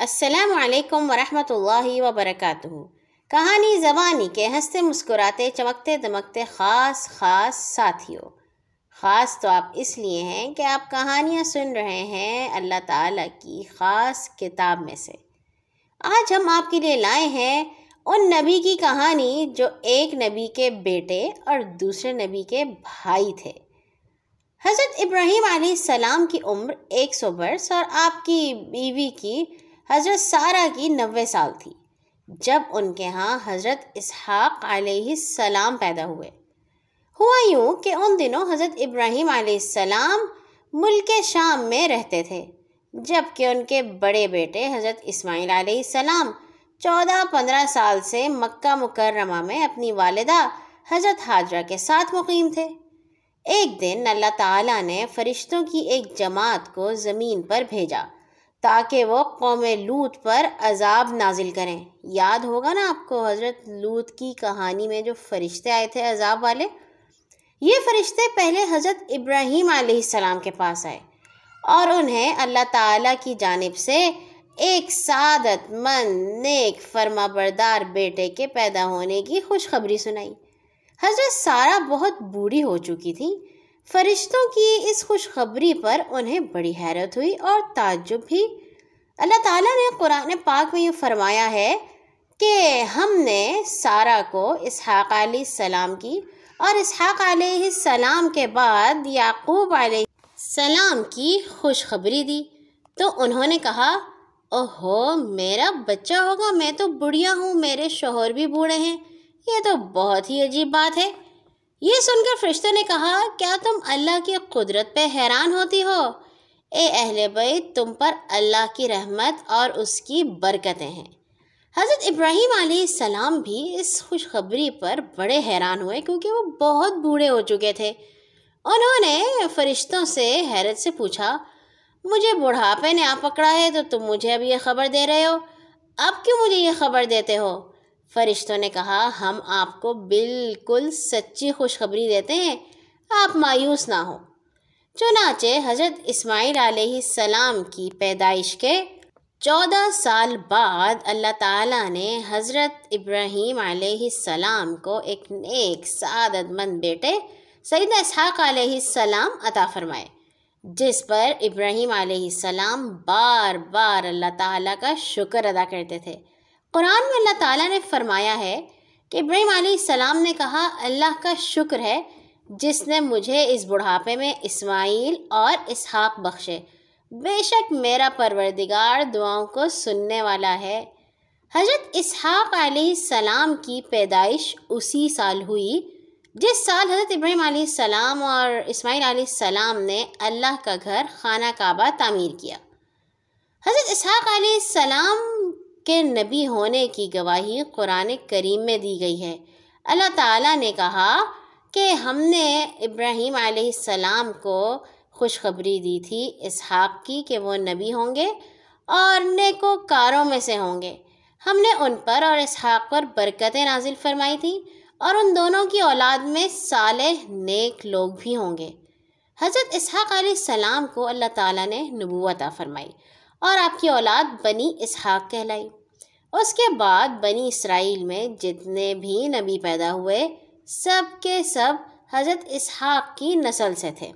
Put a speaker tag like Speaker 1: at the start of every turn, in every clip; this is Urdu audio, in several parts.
Speaker 1: السلام علیکم ورحمۃ اللہ وبرکاتہ۔ کہانی زبانی کے ہنستے مسکراتے، چمکتے دمکتے خاص خاص ساتھیوں۔ خاص تو آپ اس لیے ہیں کہ آپ کہانیاں سن رہے ہیں اللہ تعالیٰ کی خاص کتاب میں سے۔ آج ہم آپ کے لیے لائے ہیں ان نبی کی کہانی جو ایک نبی کے بیٹے اور دوسرے نبی کے بھائی تھے۔ حضرت ابراہیم علیہ السلام کی عمر ایک سو برس اور آپ کی بیوی کی حضرت سارہ کی نوے سال تھی، جب ان کے ہاں حضرت اسحاق علیہ السلام پیدا ہوئے۔ ہوا یوں کہ ان دنوں حضرت ابراہیم علیہ السلام ملک شام میں رہتے تھے جبکہ ان کے بڑے بیٹے حضرت اسماعیل علیہ السلام چودہ پندرہ سال سے مکہ مکرمہ میں اپنی والدہ حضرت حاجرہ کے ساتھ مقیم تھے۔ ایک دن اللہ تعالیٰ نے فرشتوں کی ایک جماعت کو زمین پر بھیجا۔ تاکہ وہ قوم لوت پر عذاب نازل کریں۔ یاد ہوگا نا آپ کو حضرت لوت کی کہانی میں جو فرشتے آئے تھے عذاب والے؟ یہ فرشتے پہلے حضرت ابراہیم علیہ السلام کے پاس آئے اور انہیں اللہ تعالیٰ کی جانب سے ایک سعادت مند، نیک فرما بردار بیٹے کے پیدا ہونے کی خوشخبری سنائی۔ حضرت سارہ بہت بوڑھی ہو چکی تھی فرشتوں کی اس خوشخبری پر انہیں بڑی حیرت ہوئی اور تعجب بھی۔ اللہ تعالیٰ نے قرآن پاک میں یہ فرمایا ہے کہ ہم نے سارہ کو اسحاق علیہ السلام کی اور اسحاق علیہ السلام کے بعد یعقوب علیہ السلام کی خوشخبری دی۔ تو انہوں نے کہا، اوہو، میرا بچہ ہوگا، میں تو بڑھیا ہوں، میرے شوہر بھی بوڑھے ہیں۔ یہ تو بہت ہی عجیب بات ہے۔ یہ سن کر فرشتوں نے کہا، کیا تم اللہ کی قدرت پہ حیران ہوتی ہو؟ اے اہل بیت، تم پر اللہ کی رحمت اور اس کی برکتیں ہیں۔ حضرت ابراہیم علیہ السلام بھی اس خوشخبری پر بڑے حیران ہوئے کیونکہ وہ بہت بوڑھے ہو چکے تھے۔ انہوں نے فرشتوں سے حیرت سے پوچھا، مجھے بڑھاپے نے آ پکڑا ہے تو تم مجھے اب یہ خبر دے رہے ہو؟ اب کیوں مجھے یہ خبر دیتے ہو؟ فرشتوں نے کہا، ہم آپ کو بالکل سچی خوشخبری دیتے ہیں، آپ مایوس نہ ہوں۔ چنانچہ حضرت اسماعیل علیہ السلام کی پیدائش کے چودہ سال بعد اللہ تعالیٰ نے حضرت ابراہیم علیہ السلام کو ایک نیک، سعادت مند بیٹے سید اسحاق علیہ السلام عطا فرمائے، جس پر ابراہیم علیہ السلام بار بار اللہ تعالیٰ کا شکر ادا کرتے تھے۔ قرآن میں اللہ تعالیٰ نے فرمایا ہے کہ ابراہیم علیہ السلام نے کہا، اللہ کا شکر ہے جس نے مجھے اس بڑھاپے میں اسماعیل اور اسحاق بخشے۔ بے شک میرا پروردگار دعاؤں کو سننے والا ہے۔ حضرت اسحاق علیہ السلام کی پیدائش اسی سال ہوئی، جس سال حضرت ابراہیم علیہ السلام اور اسماعیل علیہ السلام نے اللہ کا گھر خانہ کعبہ تعمیر کیا۔ حضرت اسحاق علیہ السلام کے نبی ہونے کی گواہی قرآن کریم میں دی گئی ہے۔ اللہ تعالیٰ نے کہا کہ ہم نے ابراہیم علیہ السلام کو خوشخبری دی تھی، اسحاق کی کہ وہ نبی ہوں گے اور نیکو کاروں میں سے ہوں گے۔ ہم نے ان پر اور اسحاق پر برکتیں نازل فرمائی تھیں اور ان دونوں کی اولاد میں صالح نیک لوگ بھی ہوں گے۔ حضرت اسحاق علیہ السلام کو اللہ تعالیٰ نے نبوت فرمائی اور آپ کی اولاد بنی اسحاق کہلائی۔ اس کے بعد بنی اسرائیل میں جتنے بھی نبی پیدا ہوئے، سب کے سب حضرت اسحاق کی نسل سے تھے۔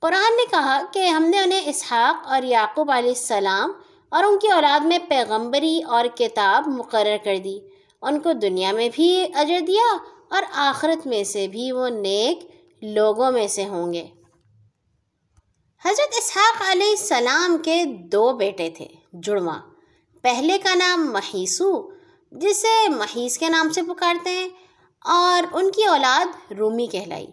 Speaker 1: قرآن نے کہا کہ ہم نے انہیں اسحاق اور یعقوب علیہ السلام اور ان کی اولاد میں پیغمبری اور کتاب مقرر کر دی۔ ان کو دنیا میں بھی اجر دیا اور آخرت میں سے بھی وہ نیک لوگوں میں سے ہوں گے۔ حضرت اسحاق علیہ السلام کے دو بیٹے تھے، جڑواں۔ پہلے کا نام محیسو جسے محیس کے نام سے پکارتے ہیں، اور ان کی اولاد رومی کہلائی۔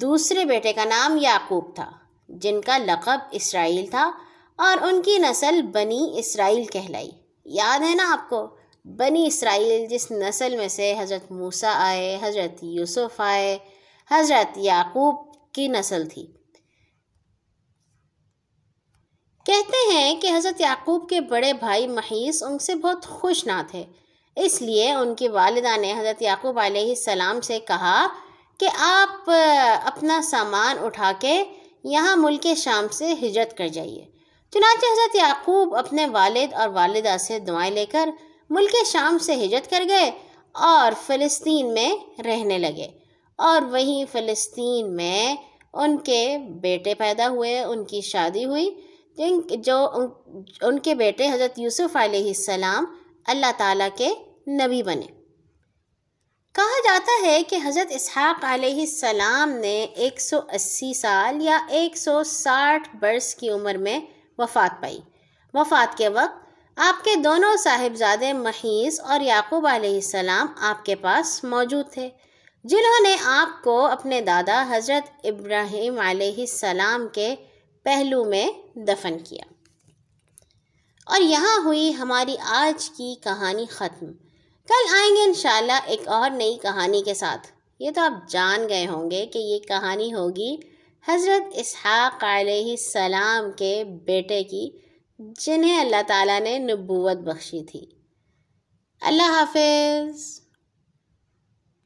Speaker 1: دوسرے بیٹے کا نام یعقوب تھا، جن کا لقب اسرائیل تھا، اور ان کی نسل بنی اسرائیل کہلائی۔ یاد ہے نا آپ کو، بنی اسرائیل جس نسل میں سے حضرت موسیٰ آئے، حضرت یوسف آئے، حضرت یعقوب کی نسل تھی۔ کہتے ہیں کہ حضرت یعقوب کے بڑے بھائی محیث ان سے بہت خوش نہ تھے۔ اس لیے ان کی والدہ نے حضرت یعقوب علیہ السلام سے کہا کہ آپ اپنا سامان اٹھا کے یہاں ملک شام سے ہجرت کر جائیے۔ چنانچہ حضرت یعقوب اپنے والد اور والدہ سے دعائیں لے کر ملک شام سے ہجرت کر گئے اور فلسطین میں رہنے لگے۔ اور وہیں فلسطین میں ان کے بیٹے پیدا ہوئے، ان کی شادی ہوئی۔ جو ان کے بیٹے حضرت یوسف علیہ السلام اللہ تعالیٰ کے نبی بنے۔ کہا جاتا ہے کہ حضرت اسحاق علیہ السلام نے ایک سو اسی سال یا ایک سو ساٹھ برس کی عمر میں وفات پائی۔ وفات کے وقت آپ کے دونوں صاحبزادے محیض اور یعقوب علیہ السلام آپ کے پاس موجود تھے، جنہوں نے آپ کو اپنے دادا حضرت ابراہیم علیہ السلام کے پہلو میں دفن کیا۔ اور یہاں ہوئی ہماری آج کی کہانی ختم۔ کل آئیں گے انشاءاللہ ایک اور نئی کہانی کے ساتھ۔ یہ تو آپ جان گئے ہوں گے کہ یہ کہانی ہوگی حضرت اسحاق علیہ السلام کے بیٹے کی، جنہیں اللہ تعالیٰ نے نبوت بخشی تھی۔ اللہ حافظ۔